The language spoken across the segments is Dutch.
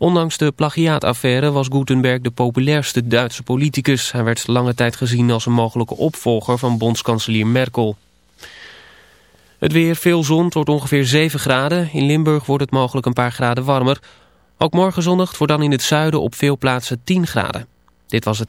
Ondanks de plagiaataffaire was Gutenberg de populairste Duitse politicus. Hij werd lange tijd gezien als een mogelijke opvolger van bondskanselier Merkel. Het weer, veel zon, tot ongeveer 7 graden. In Limburg wordt het mogelijk een paar graden warmer. Ook morgen zonnig wordt dan in het zuiden op veel plaatsen 10 graden. Dit was het.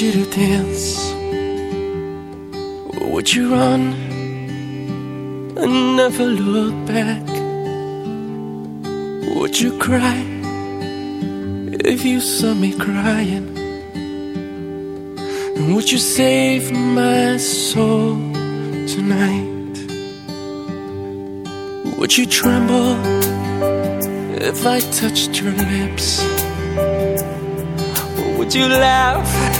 asked you to dance, would you run and never look back? Would you cry if you saw me crying? And would you save my soul tonight? Would you tremble if I touched your lips? Or would you laugh?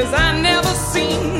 cause I never seen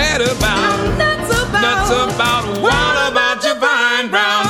mad about, I'm nuts about, nuts about, what about your fine brown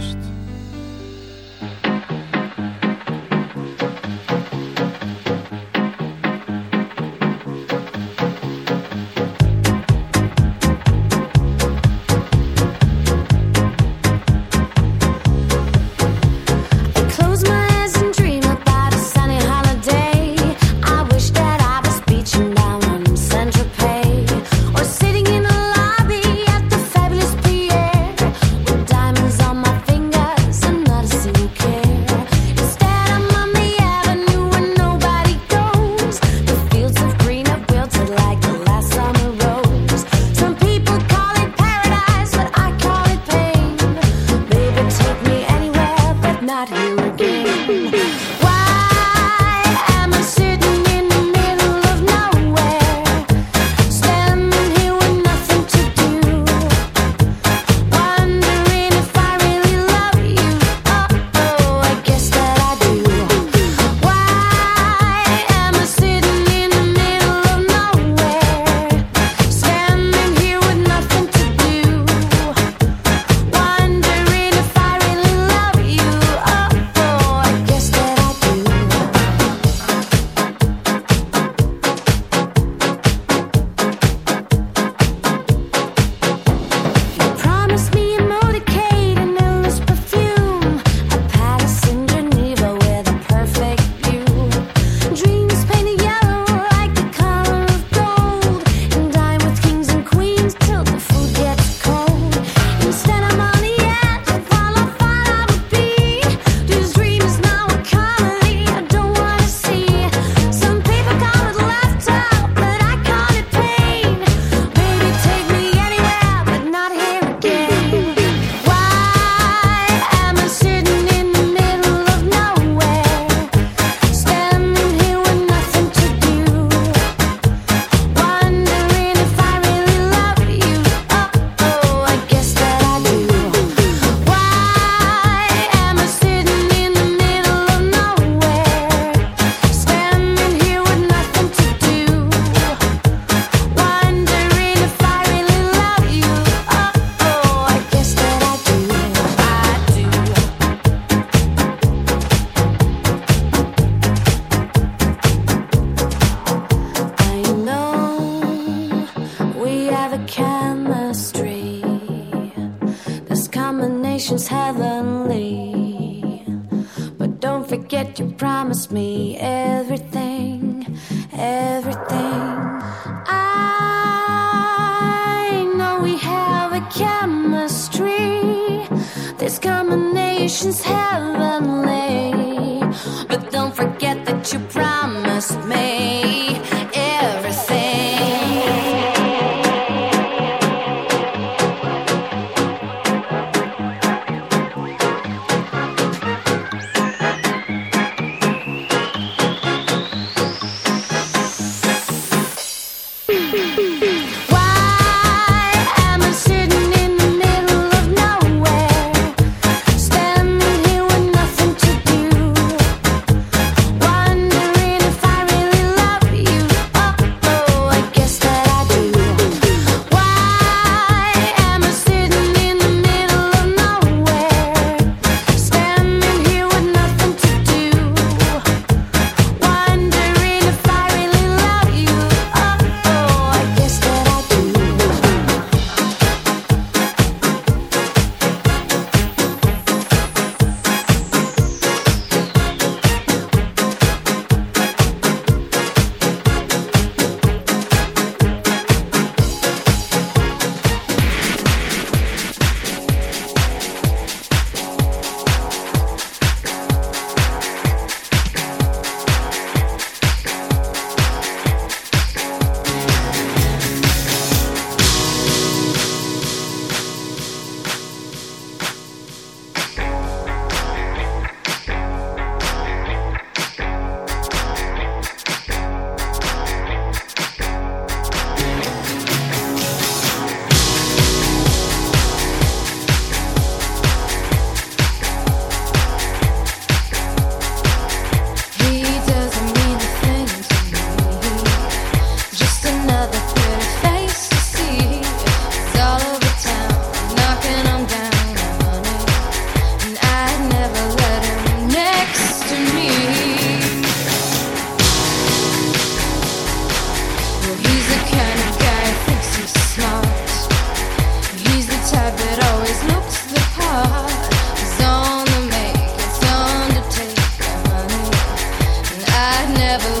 I'd never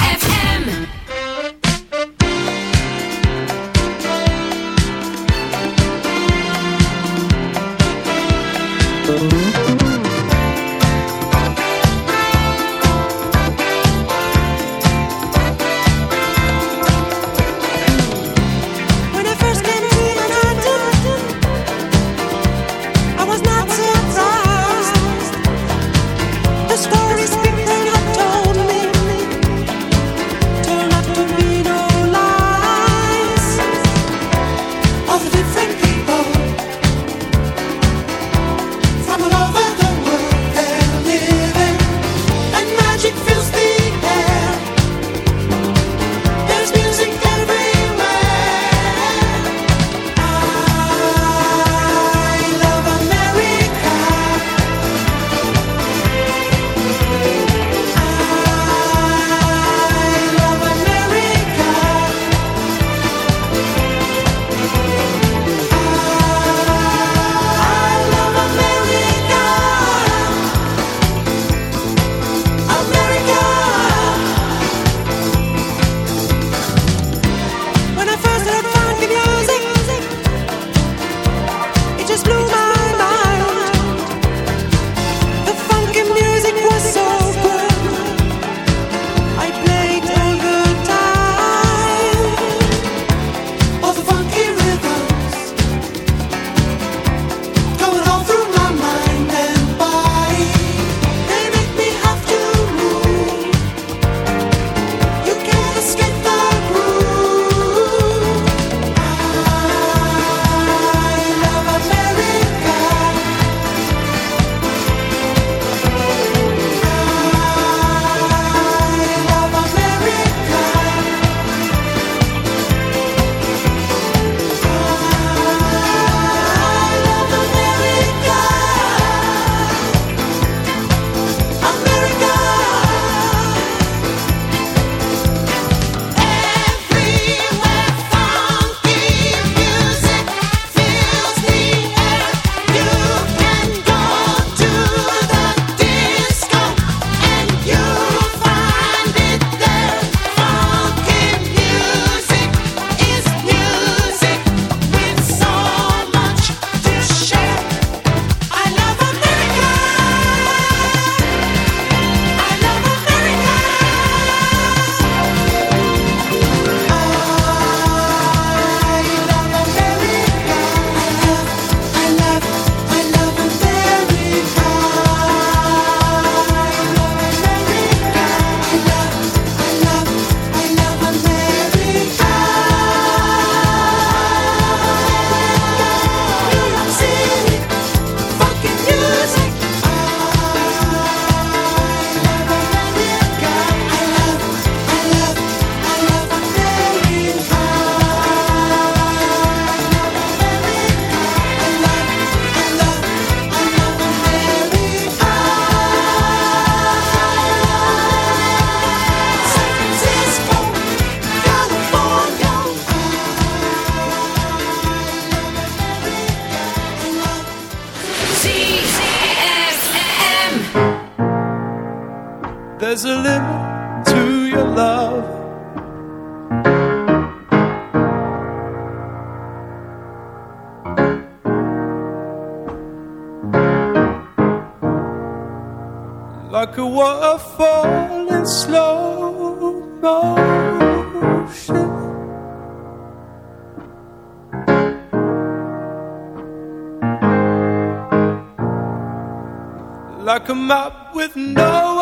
come up with no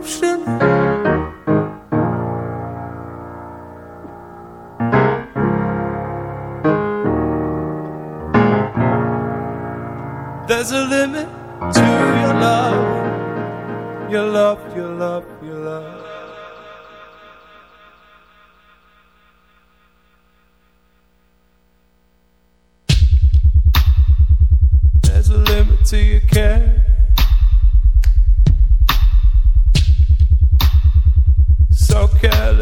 ocean. There's a limit to your love, your love, your love, your love. to your care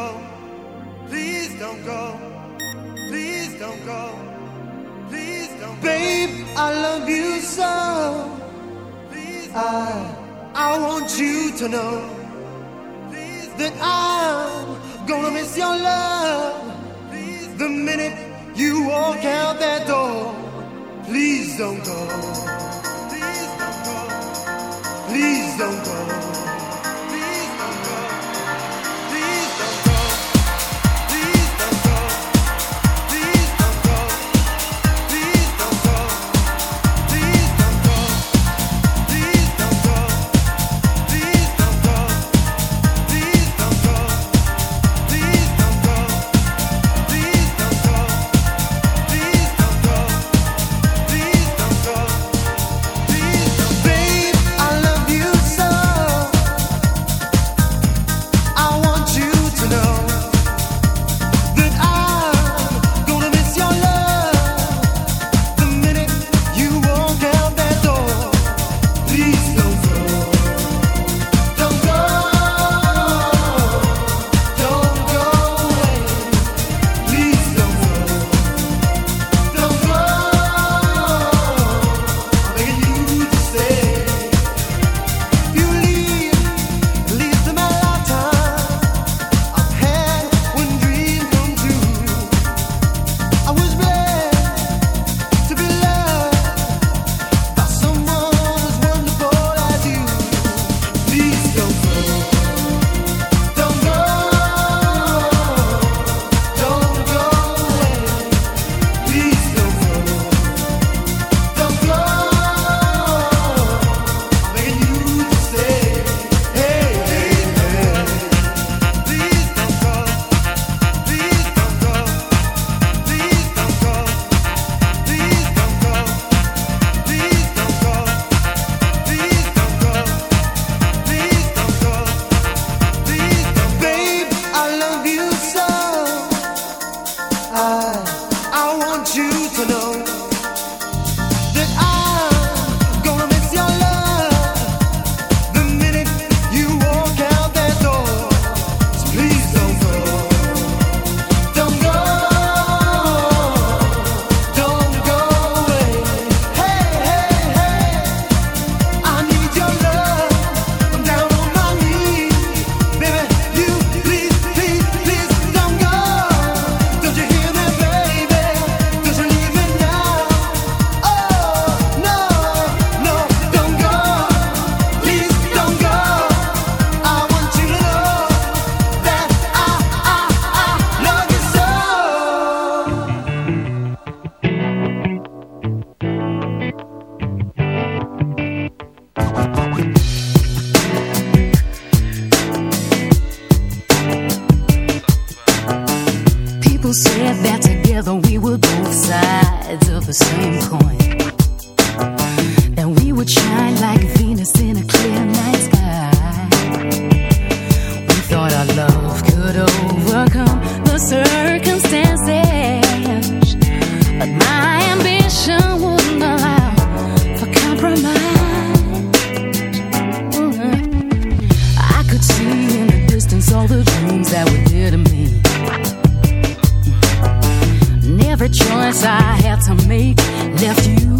Go. Please don't go. Please don't go. Please don't go. Babe, I love you so. I I want you to know that I'm gonna miss your love the minute you walk out that door. Please don't go. Please don't go. Please don't go. dear to me. And every choice I had to make left you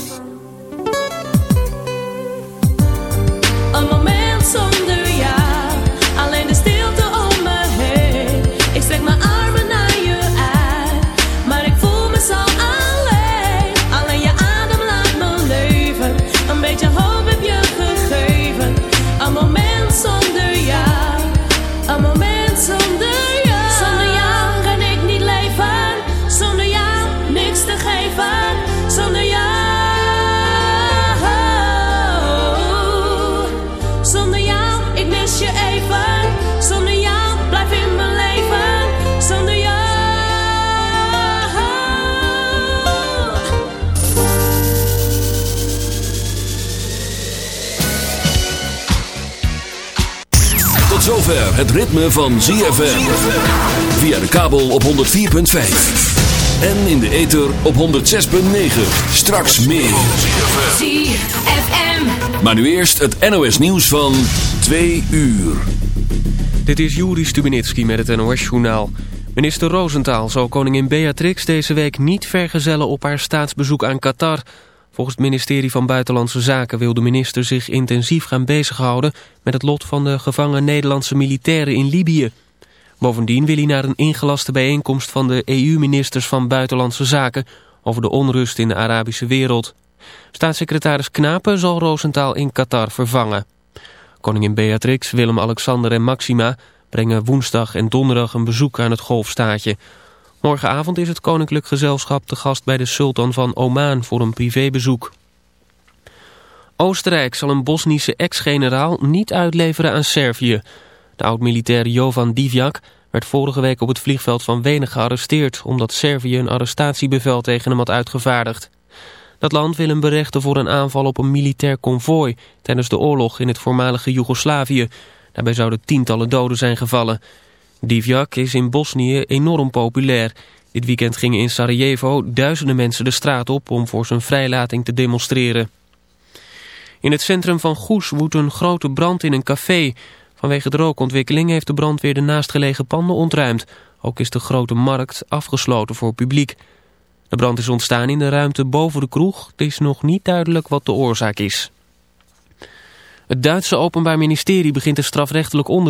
Tot zover het ritme van ZFM. Via de kabel op 104.5. En in de ether op 106.9. Straks meer. ZFM. Maar nu eerst het NOS nieuws van 2 uur. Dit is Juri Stubenitski met het NOS-journaal. Minister Roosentaal zal koningin Beatrix deze week niet vergezellen op haar staatsbezoek aan Qatar. Volgens het ministerie van Buitenlandse Zaken wil de minister zich intensief gaan bezighouden met het lot van de gevangen Nederlandse militairen in Libië. Bovendien wil hij naar een ingelaste bijeenkomst van de EU-ministers van Buitenlandse Zaken over de onrust in de Arabische wereld. Staatssecretaris Knapen zal Roosentaal in Qatar vervangen. Koningin Beatrix, Willem-Alexander en Maxima brengen woensdag en donderdag een bezoek aan het golfstaatje. Morgenavond is het koninklijk gezelschap te gast bij de sultan van Oman voor een privébezoek. Oostenrijk zal een Bosnische ex-generaal niet uitleveren aan Servië. De oud-militair Jovan Divjak werd vorige week op het vliegveld van Wenen gearresteerd... omdat Servië een arrestatiebevel tegen hem had uitgevaardigd. Dat land wil hem berechten voor een aanval op een militair konvooi... tijdens de oorlog in het voormalige Joegoslavië. Daarbij zouden tientallen doden zijn gevallen. Divjak is in Bosnië enorm populair. Dit weekend gingen in Sarajevo duizenden mensen de straat op... om voor zijn vrijlating te demonstreren. In het centrum van Goes woedt een grote brand in een café. Vanwege de rookontwikkeling heeft de brandweer de naastgelegen panden ontruimd. Ook is de grote markt afgesloten voor publiek. De brand is ontstaan in de ruimte boven de kroeg. Het is nog niet duidelijk wat de oorzaak is. Het Duitse Openbaar Ministerie begint een strafrechtelijk onderzoek.